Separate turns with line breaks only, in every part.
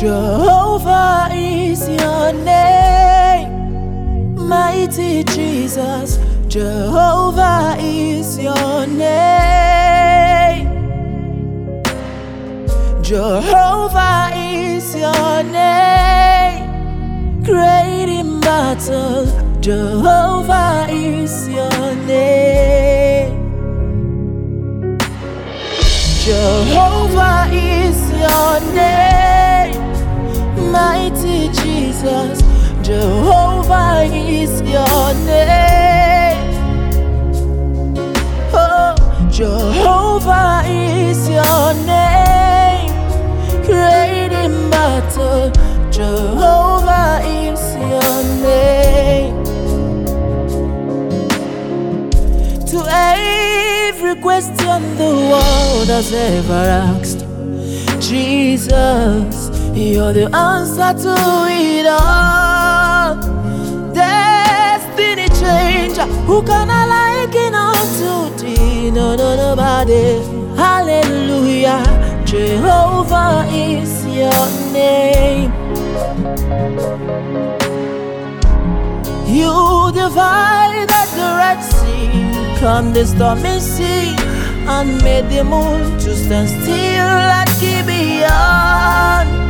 Jehovah is your name, mighty Jesus. Jehovah is your name. Jehovah is your name. Great in battle, Jehovah is your name. Jehovah is your name. Jesus, Jehovah is your name. Oh, Jehovah is your name. Great in battle, Jehovah is your name. To every question the world has ever asked, Jesus, you're the answer to it all. Destiny changer, who can I liken unto thee? No, no, nobody. Hallelujah, Jehovah is your name. You divided the Red Sea, calmed the stormy sea, and made the moon to stand still at Gibeon.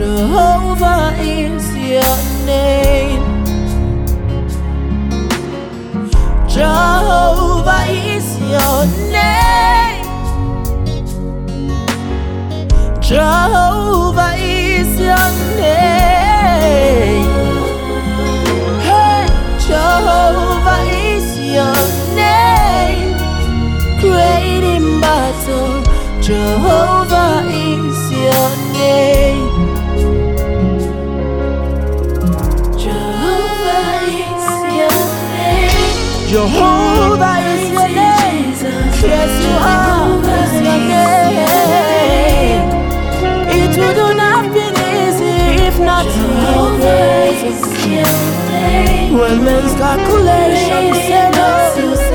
battle. Jehovah is your name. Jehovah is your name. Jehovah is your name. Hey, Jehovah is your name. Great in battle, Jehovah is your name. Jehovah is your name. Yes, you are. Is your name. It would not been easy if not for grace. When men's calculations say no,